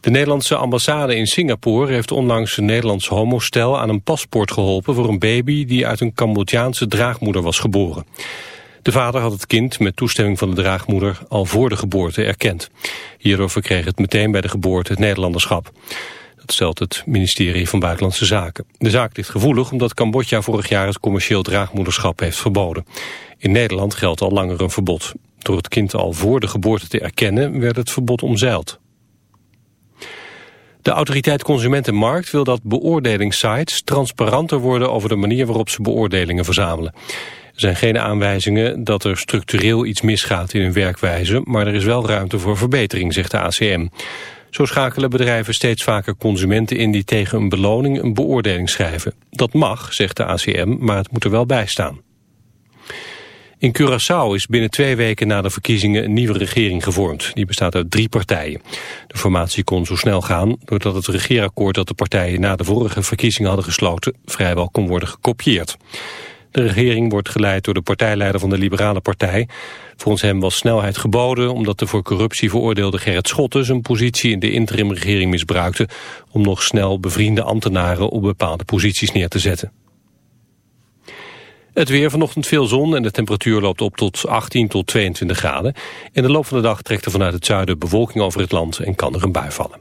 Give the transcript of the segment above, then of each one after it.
De Nederlandse ambassade in Singapore heeft onlangs een Nederlands homostel aan een paspoort geholpen voor een baby die uit een Cambodjaanse draagmoeder was geboren. De vader had het kind met toestemming van de draagmoeder al voor de geboorte erkend. Hierdoor verkreeg het meteen bij de geboorte het Nederlanderschap. Dat stelt het ministerie van Buitenlandse Zaken. De zaak ligt gevoelig omdat Cambodja vorig jaar het commercieel draagmoederschap heeft verboden. In Nederland geldt al langer een verbod. Door het kind al voor de geboorte te erkennen werd het verbod omzeild. De autoriteit Consumentenmarkt wil dat beoordelingssites transparanter worden over de manier waarop ze beoordelingen verzamelen. Er zijn geen aanwijzingen dat er structureel iets misgaat in hun werkwijze, maar er is wel ruimte voor verbetering, zegt de ACM. Zo schakelen bedrijven steeds vaker consumenten in die tegen een beloning een beoordeling schrijven. Dat mag, zegt de ACM, maar het moet er wel bij staan. In Curaçao is binnen twee weken na de verkiezingen een nieuwe regering gevormd. Die bestaat uit drie partijen. De formatie kon zo snel gaan doordat het regeerakkoord dat de partijen na de vorige verkiezingen hadden gesloten vrijwel kon worden gekopieerd. De regering wordt geleid door de partijleider van de Liberale Partij. Volgens hem was snelheid geboden omdat de voor corruptie veroordeelde Gerrit Schotten zijn positie in de interimregering misbruikte om nog snel bevriende ambtenaren op bepaalde posities neer te zetten. Het weer vanochtend veel zon en de temperatuur loopt op tot 18 tot 22 graden. In de loop van de dag trekt er vanuit het zuiden bewolking over het land en kan er een bui vallen.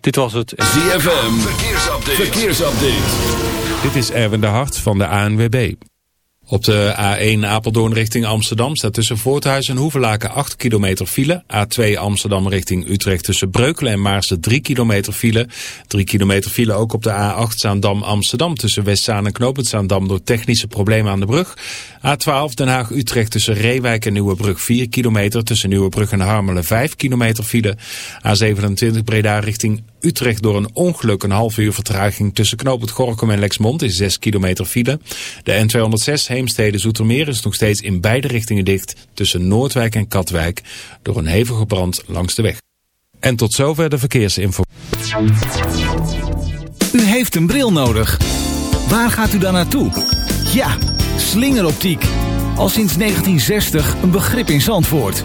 Dit was het ZFM Verkeersupdate. Verkeersupdate. Dit is Erwin de Hart van de ANWB. Op de A1 Apeldoorn richting Amsterdam staat tussen Voorthuis en Hoevelaken 8 kilometer file. A2 Amsterdam richting Utrecht tussen Breukelen en Maarsen 3 kilometer file. 3 kilometer file ook op de A8 Zaandam Amsterdam tussen Westzaan en Knopend Zaandam door technische problemen aan de brug. A12 Den Haag Utrecht tussen Reewijk en Nieuwebrug 4 kilometer tussen Nieuwebrug en Harmelen 5 kilometer file. A27 Breda richting Utrecht door een ongeluk een half uur vertraging tussen Knopend Gorkum en Lexmond is 6 kilometer file. De N206 Heemstede Zoetermeer is nog steeds in beide richtingen dicht tussen Noordwijk en Katwijk door een hevige brand langs de weg. En tot zover de verkeersinformatie. U heeft een bril nodig. Waar gaat u dan naartoe? Ja, slingeroptiek. Al sinds 1960 een begrip in Zandvoort.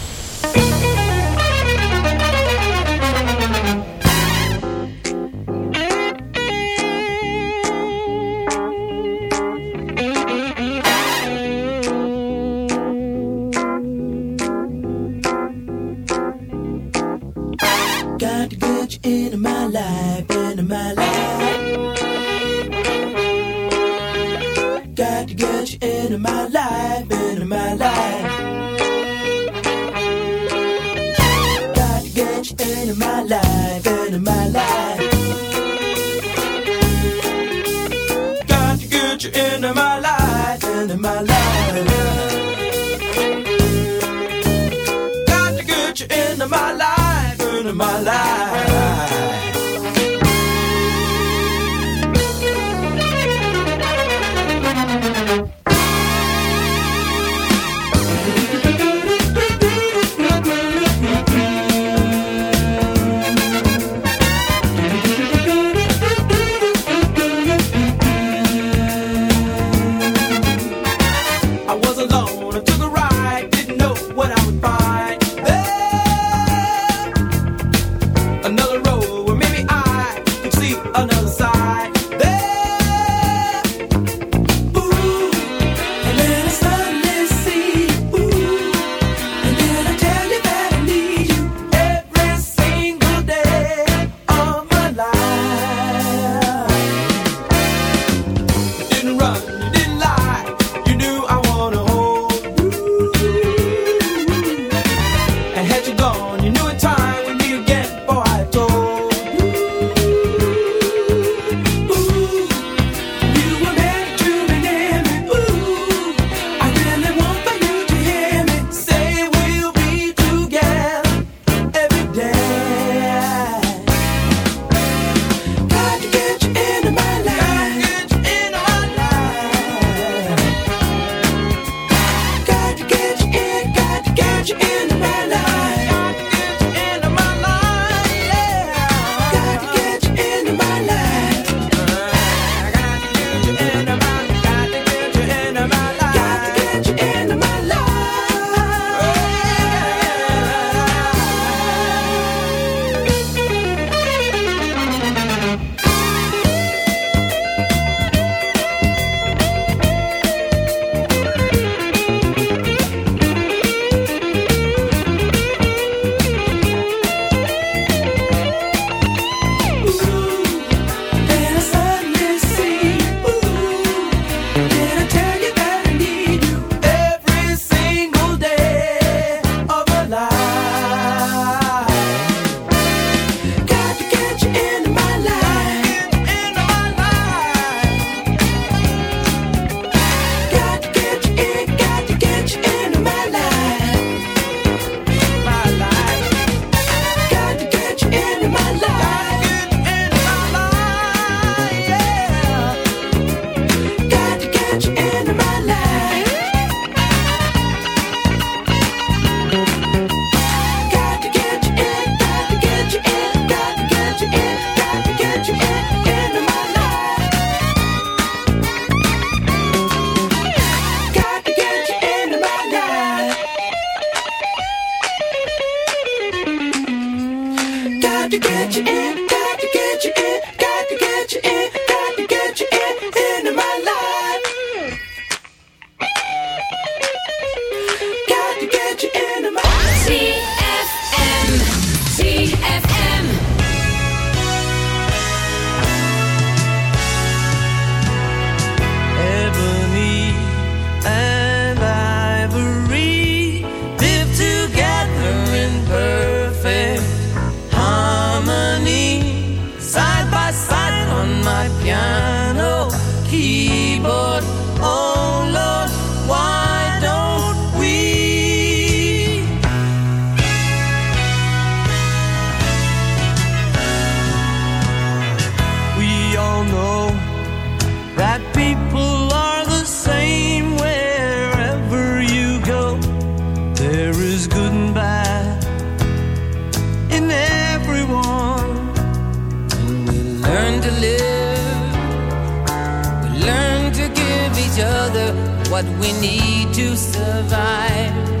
Need to survive.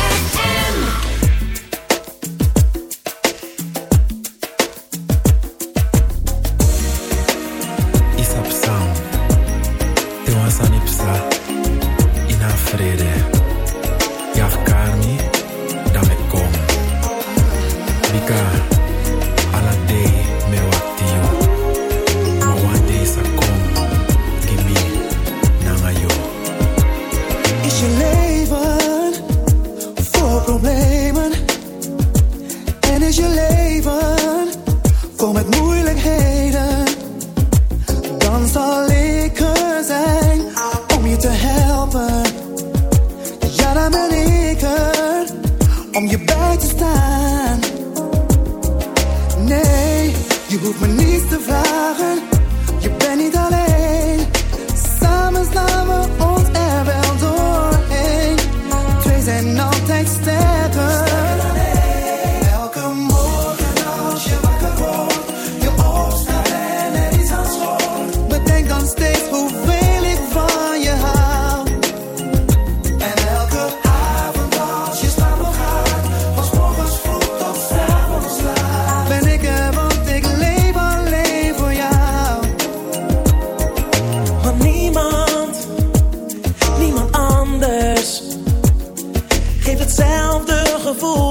hetzelfde gevoel.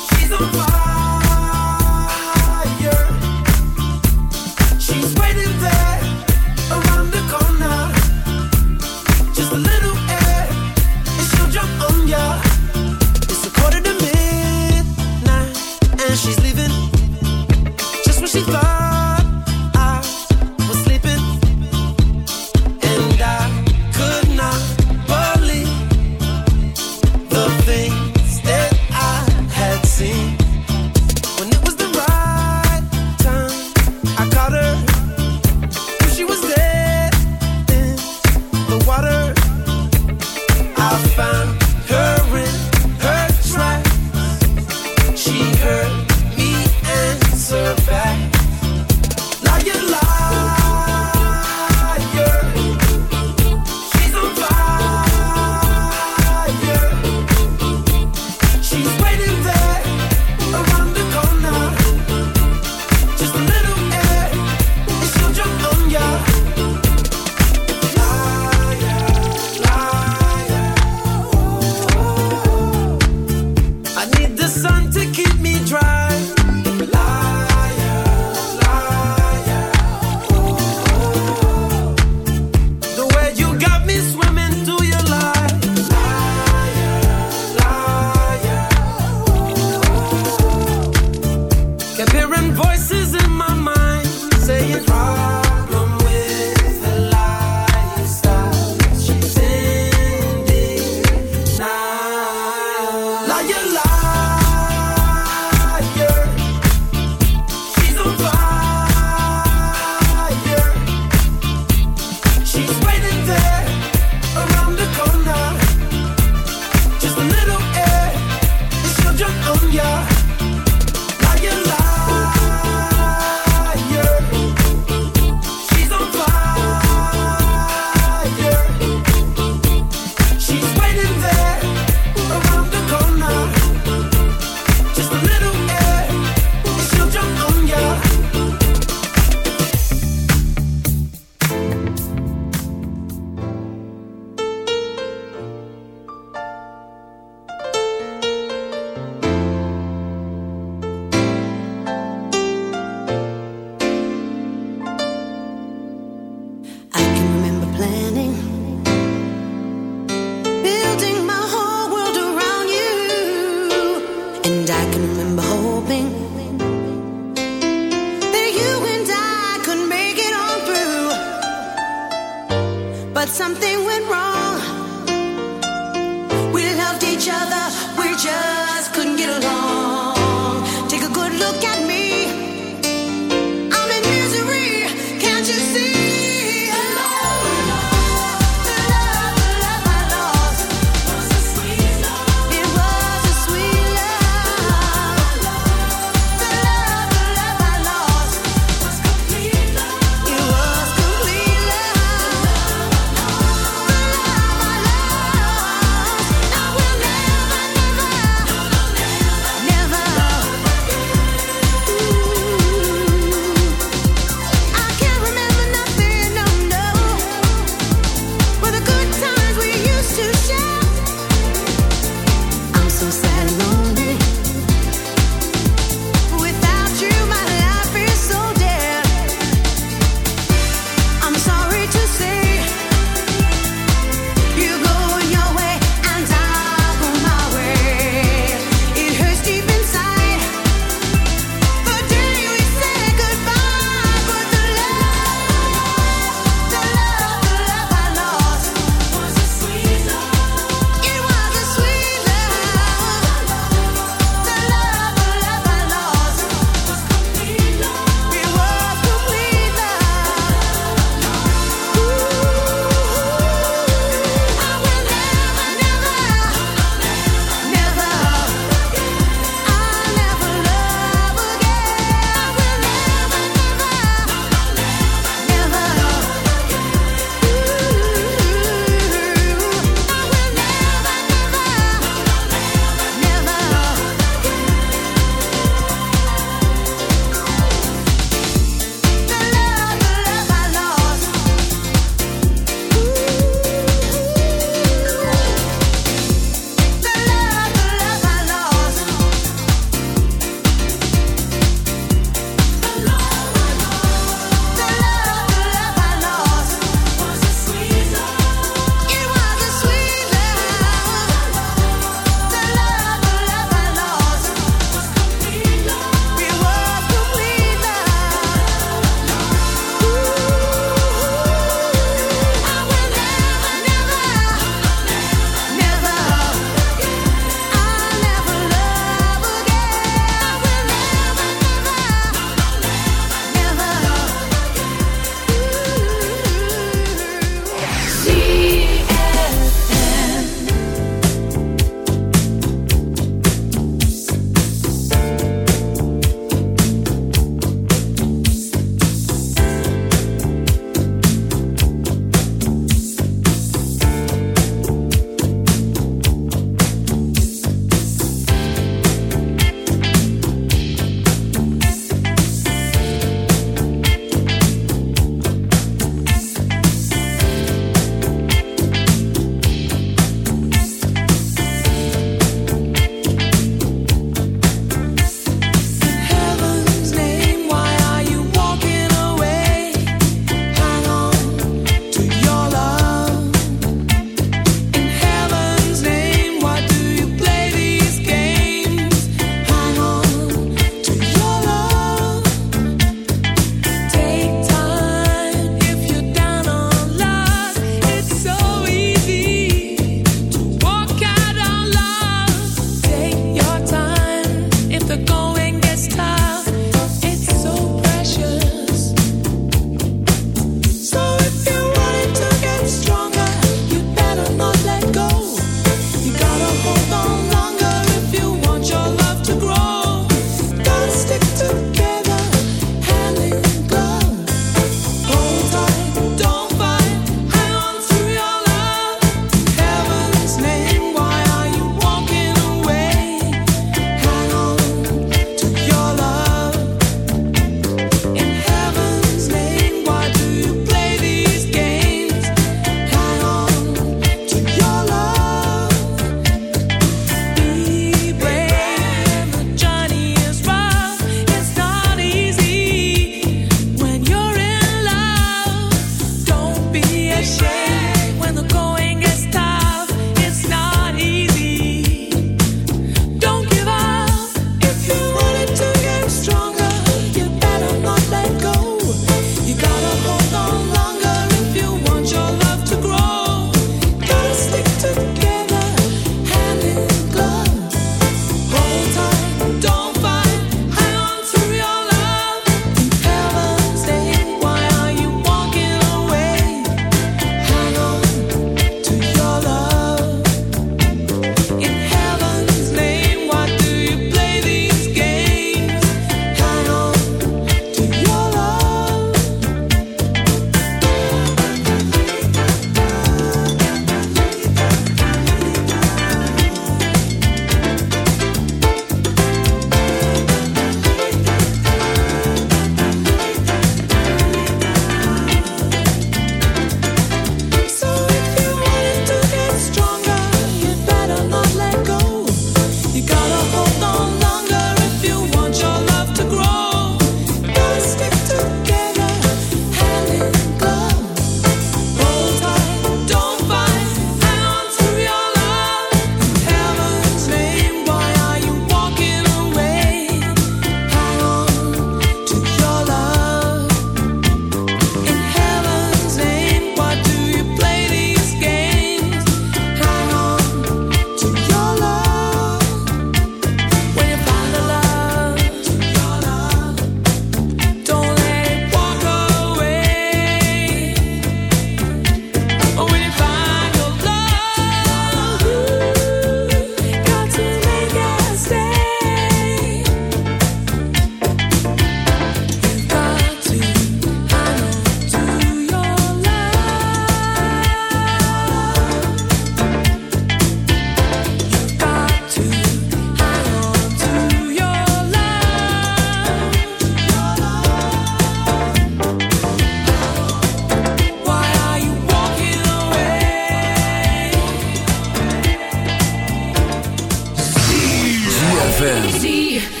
See.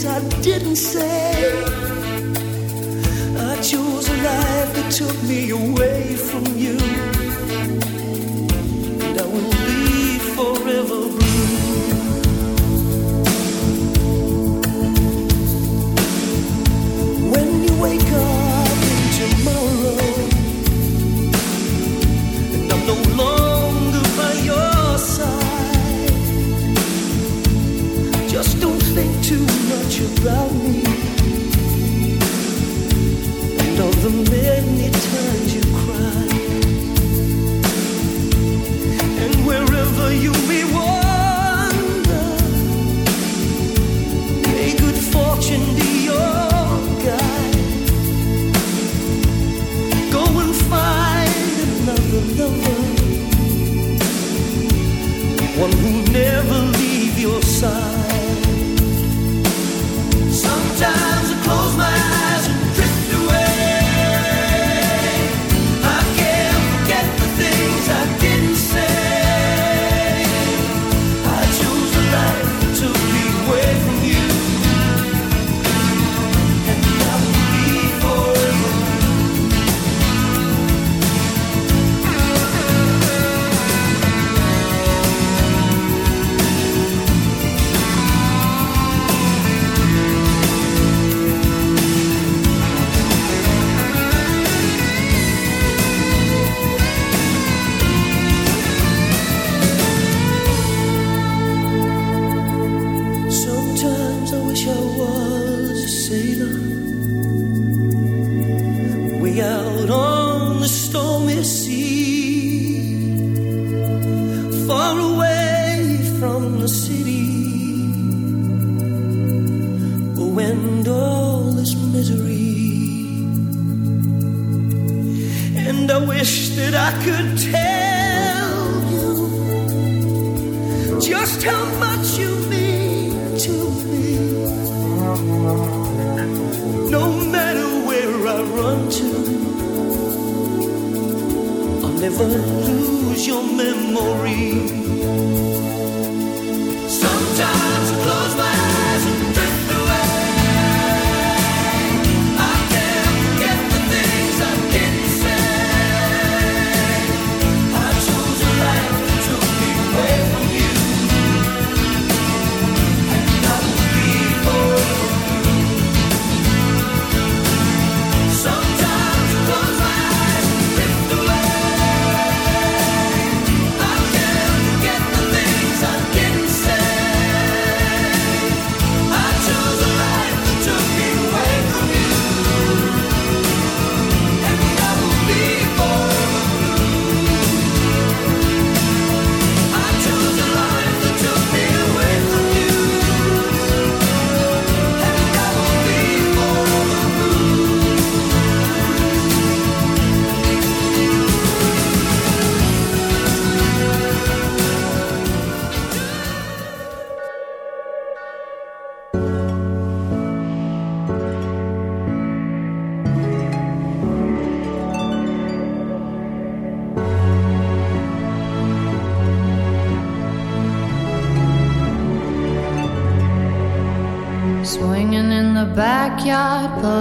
things I didn't say. I chose a life that took me away from you. me. And all the many times you cried and wherever you may wander may good fortune be One who'll never leave your side.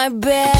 my bed.